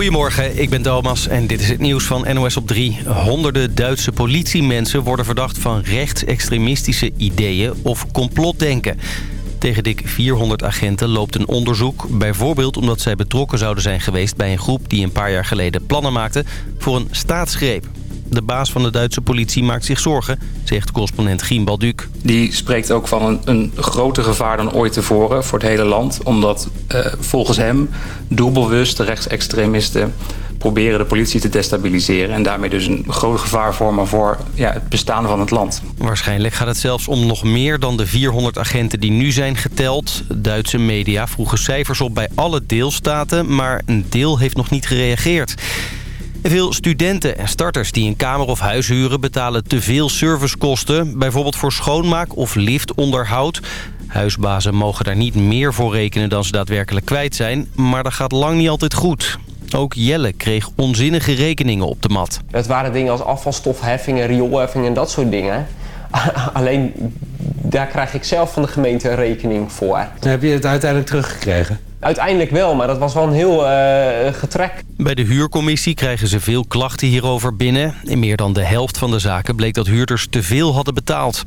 Goedemorgen, ik ben Thomas en dit is het nieuws van NOS op 3. Honderden Duitse politiemensen worden verdacht van rechtsextremistische ideeën of complotdenken. Tegen dik 400 agenten loopt een onderzoek. Bijvoorbeeld omdat zij betrokken zouden zijn geweest bij een groep... die een paar jaar geleden plannen maakte voor een staatsgreep. De baas van de Duitse politie maakt zich zorgen, zegt correspondent Gien Balduc. Die spreekt ook van een, een groter gevaar dan ooit tevoren voor het hele land. Omdat uh, volgens hem doelbewust de rechtsextremisten proberen de politie te destabiliseren... en daarmee dus een groot gevaar vormen voor ja, het bestaan van het land. Waarschijnlijk gaat het zelfs om nog meer dan de 400 agenten die nu zijn geteld. Duitse media vroegen cijfers op bij alle deelstaten... maar een deel heeft nog niet gereageerd. Veel studenten en starters die een kamer of huis huren... betalen te veel servicekosten, bijvoorbeeld voor schoonmaak of liftonderhoud. Huisbazen mogen daar niet meer voor rekenen dan ze daadwerkelijk kwijt zijn... maar dat gaat lang niet altijd goed. Ook Jelle kreeg onzinnige rekeningen op de mat. Het waren dingen als afvalstofheffingen, rioolheffingen en dat soort dingen. Alleen daar krijg ik zelf van de gemeente een rekening voor. Heb je het uiteindelijk teruggekregen? Uiteindelijk wel, maar dat was wel een heel uh, getrek. Bij de huurcommissie krijgen ze veel klachten hierover binnen. In meer dan de helft van de zaken bleek dat huurders te veel hadden betaald.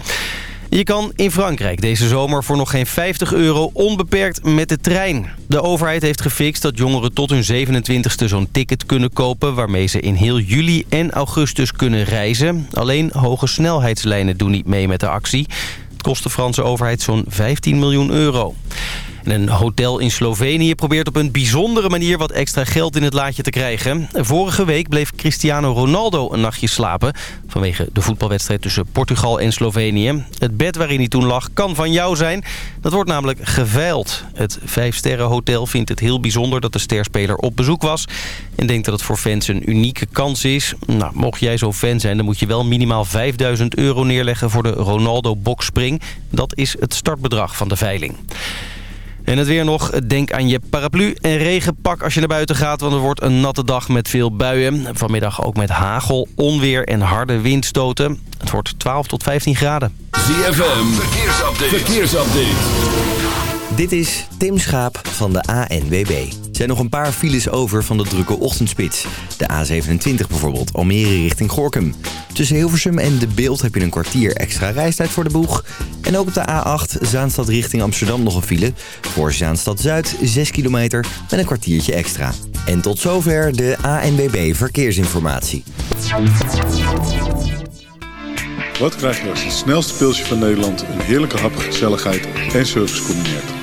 Je kan in Frankrijk deze zomer voor nog geen 50 euro onbeperkt met de trein. De overheid heeft gefixt dat jongeren tot hun 27ste zo'n ticket kunnen kopen... waarmee ze in heel juli en augustus kunnen reizen. Alleen hoge snelheidslijnen doen niet mee met de actie. Het kost de Franse overheid zo'n 15 miljoen euro een hotel in Slovenië probeert op een bijzondere manier wat extra geld in het laadje te krijgen. Vorige week bleef Cristiano Ronaldo een nachtje slapen... vanwege de voetbalwedstrijd tussen Portugal en Slovenië. Het bed waarin hij toen lag kan van jou zijn. Dat wordt namelijk geveild. Het Vijfsterrenhotel vindt het heel bijzonder dat de sterspeler op bezoek was... en denkt dat het voor fans een unieke kans is. Nou, mocht jij zo fan zijn, dan moet je wel minimaal 5000 euro neerleggen... voor de Ronaldo Boxspring. Dat is het startbedrag van de veiling. En het weer nog. Denk aan je paraplu en regenpak als je naar buiten gaat. Want er wordt een natte dag met veel buien. Vanmiddag ook met hagel, onweer en harde windstoten. Het wordt 12 tot 15 graden. ZFM, verkeersupdate. verkeersupdate. Dit is Tim Schaap van de ANWB. Er zijn nog een paar files over van de drukke ochtendspits. De A27 bijvoorbeeld, Almere richting Gorkum. Tussen Hilversum en De Beeld heb je een kwartier extra reistijd voor de boeg. En ook op de A8 Zaanstad richting Amsterdam nog een file. Voor Zaanstad Zuid 6 kilometer met een kwartiertje extra. En tot zover de ANWB Verkeersinformatie. Wat krijg je als het snelste pilsje van Nederland... een heerlijke hap, gezelligheid en service combineert?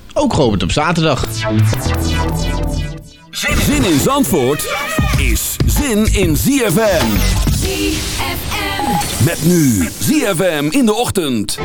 ook geopend op zaterdag. Zin in Zandvoort is zin in ZFM. ZFM. Met nu ZFM in de ochtend.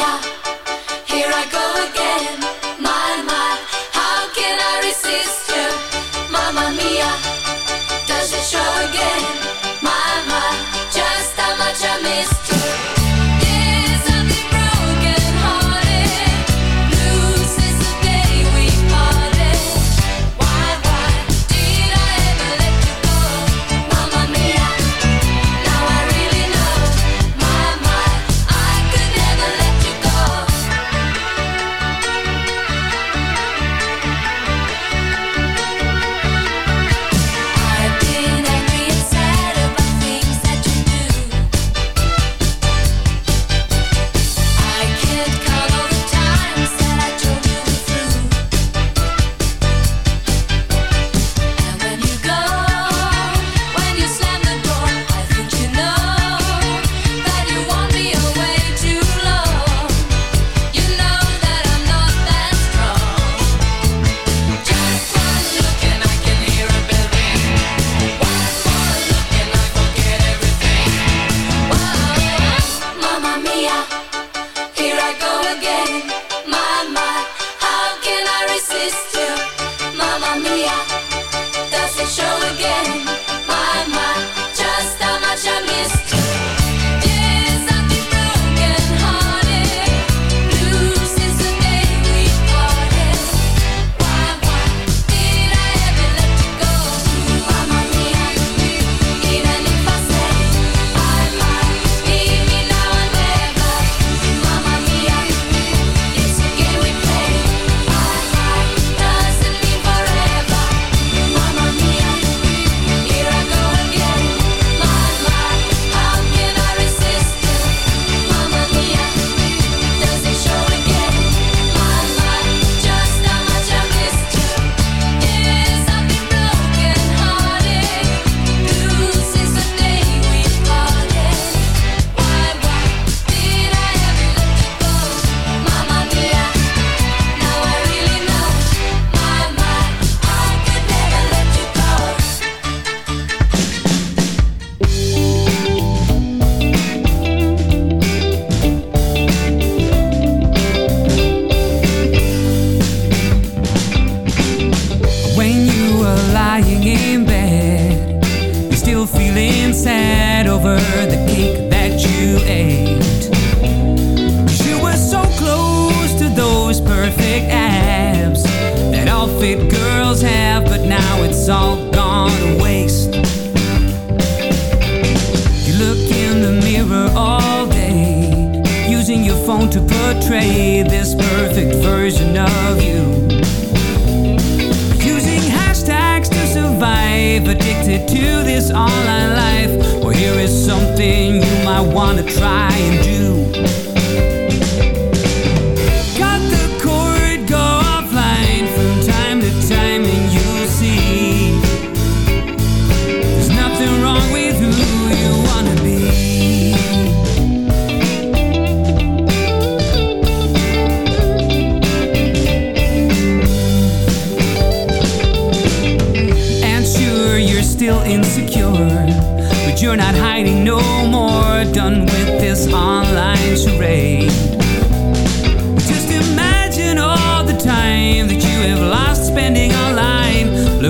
Here I go.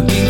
Looking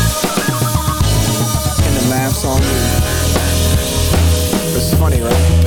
funny, right?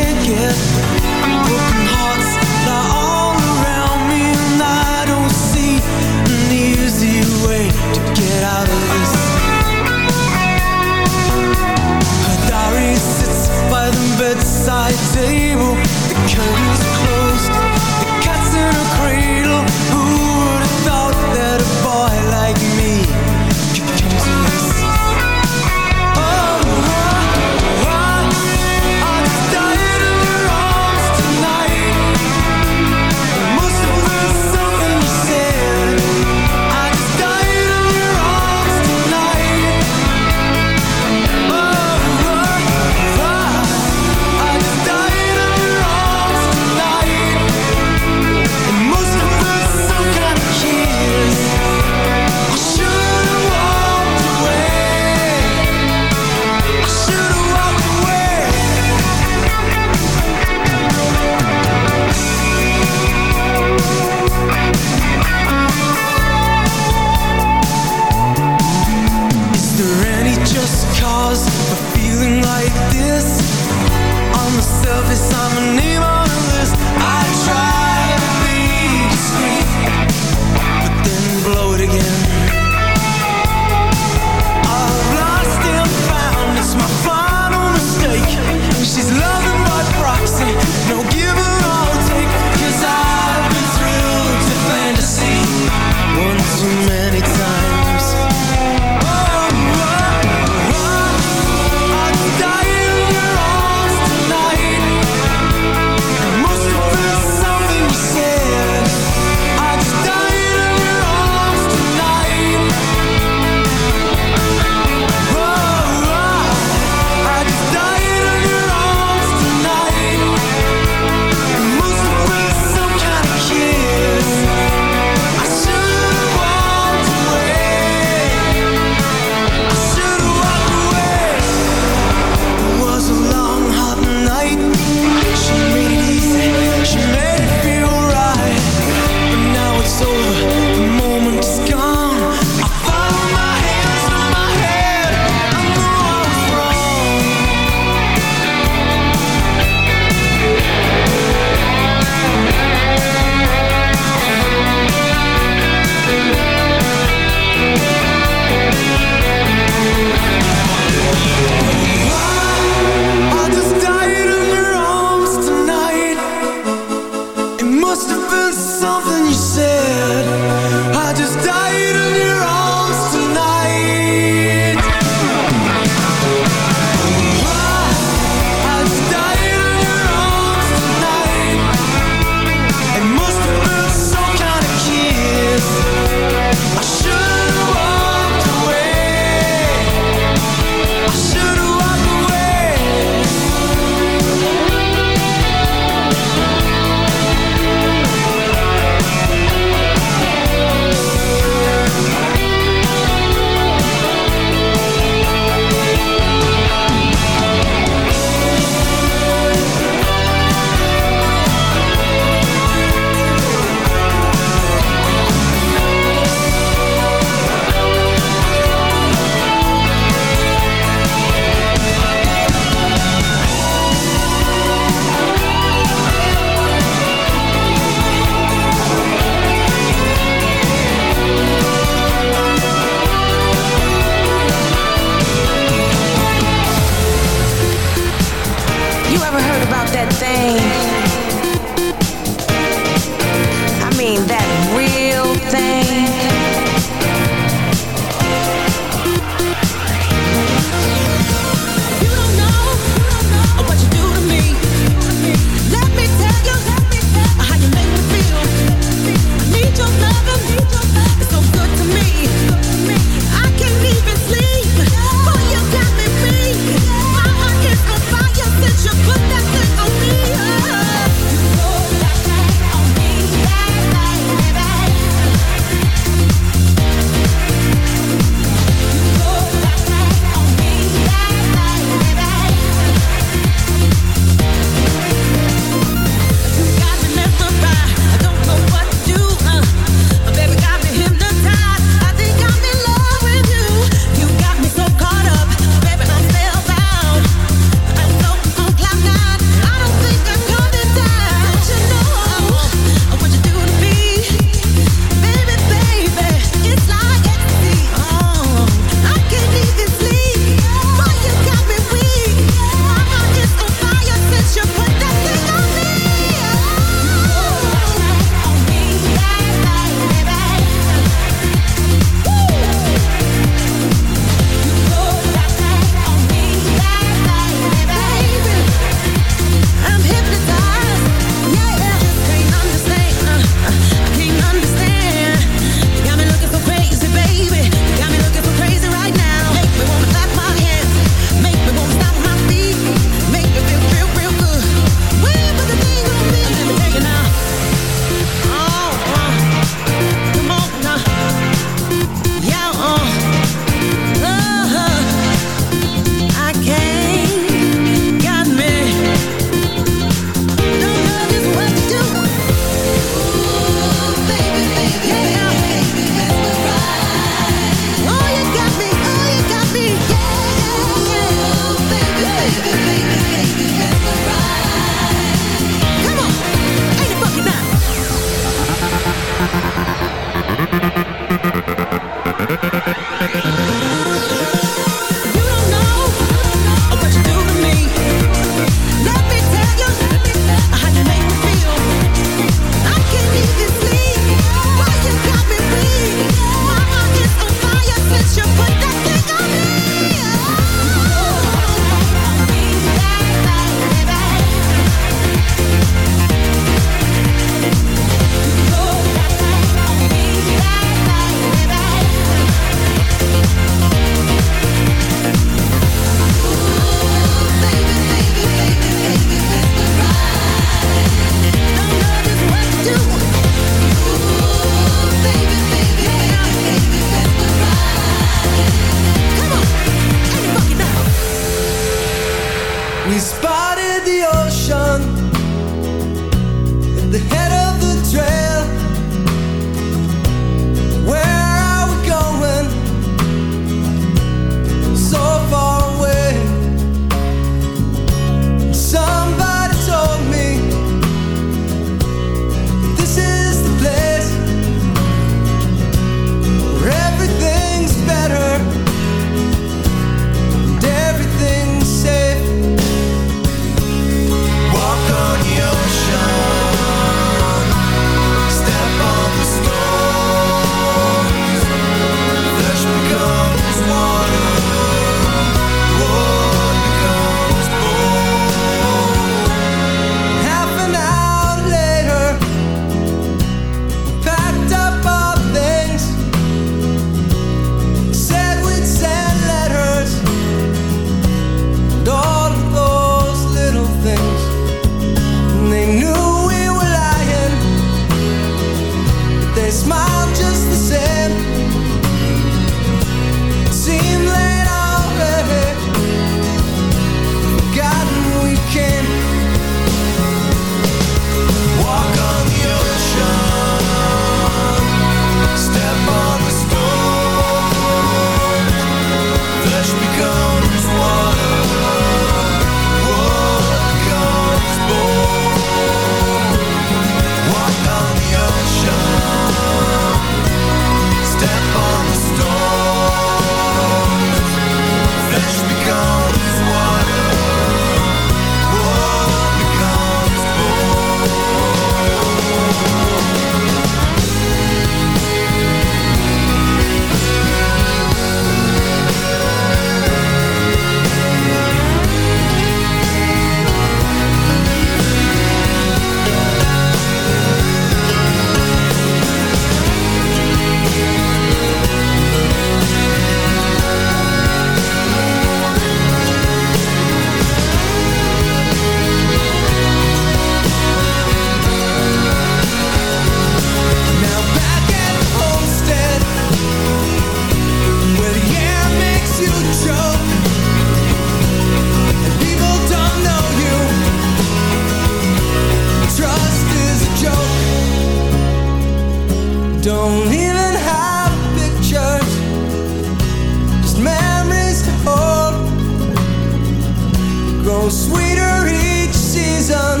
Sweeter each season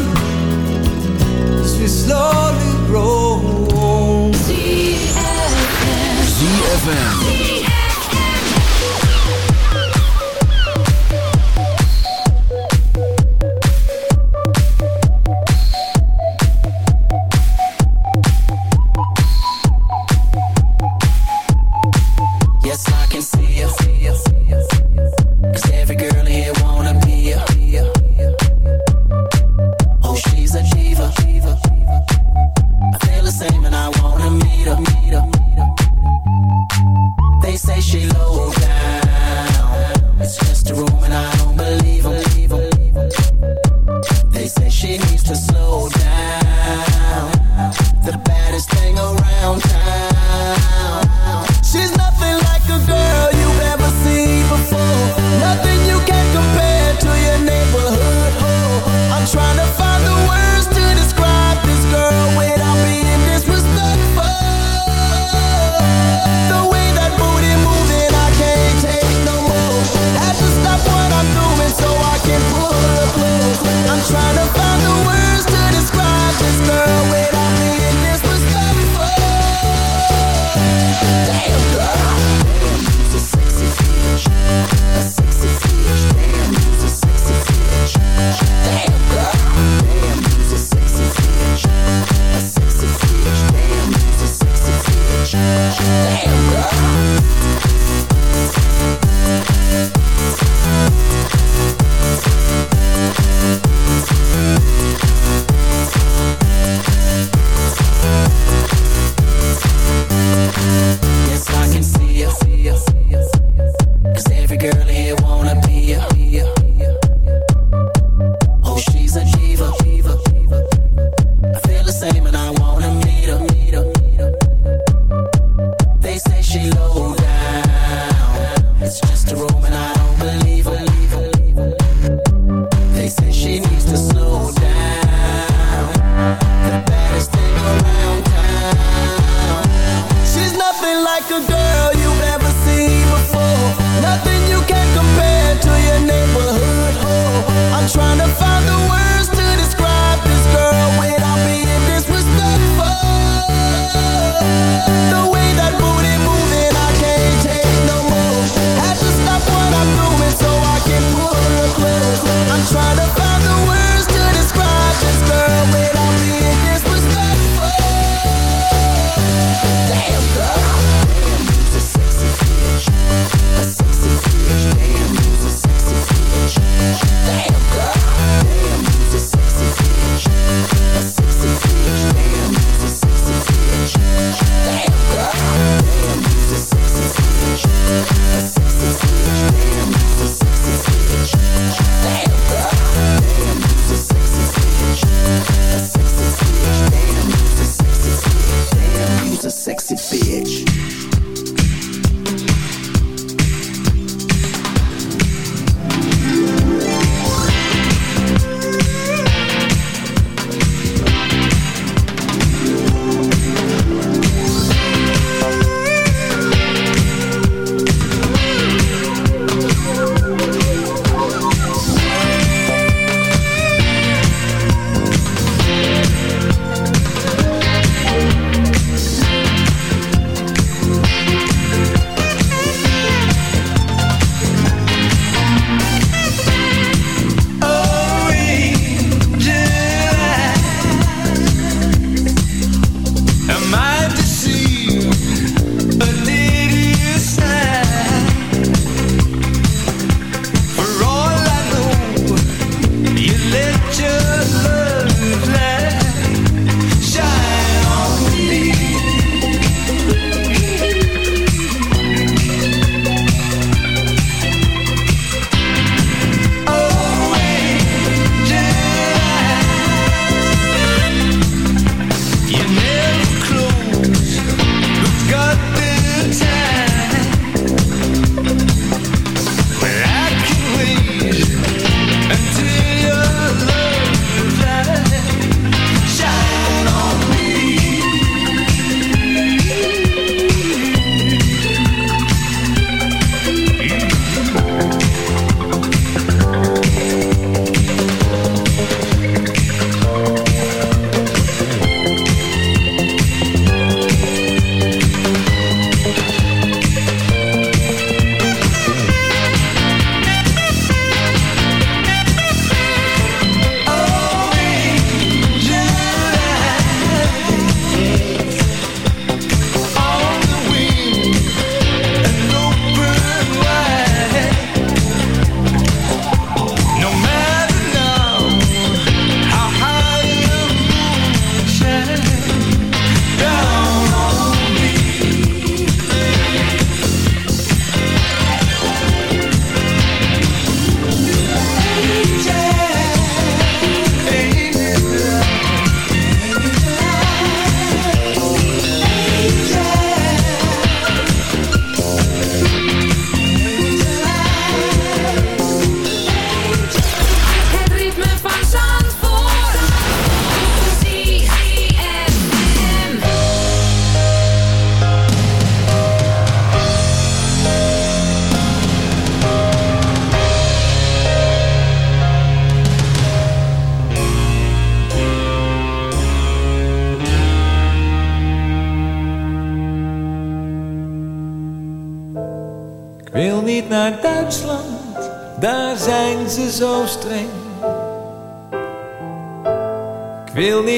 as we slowly grow. ZFM. Yes,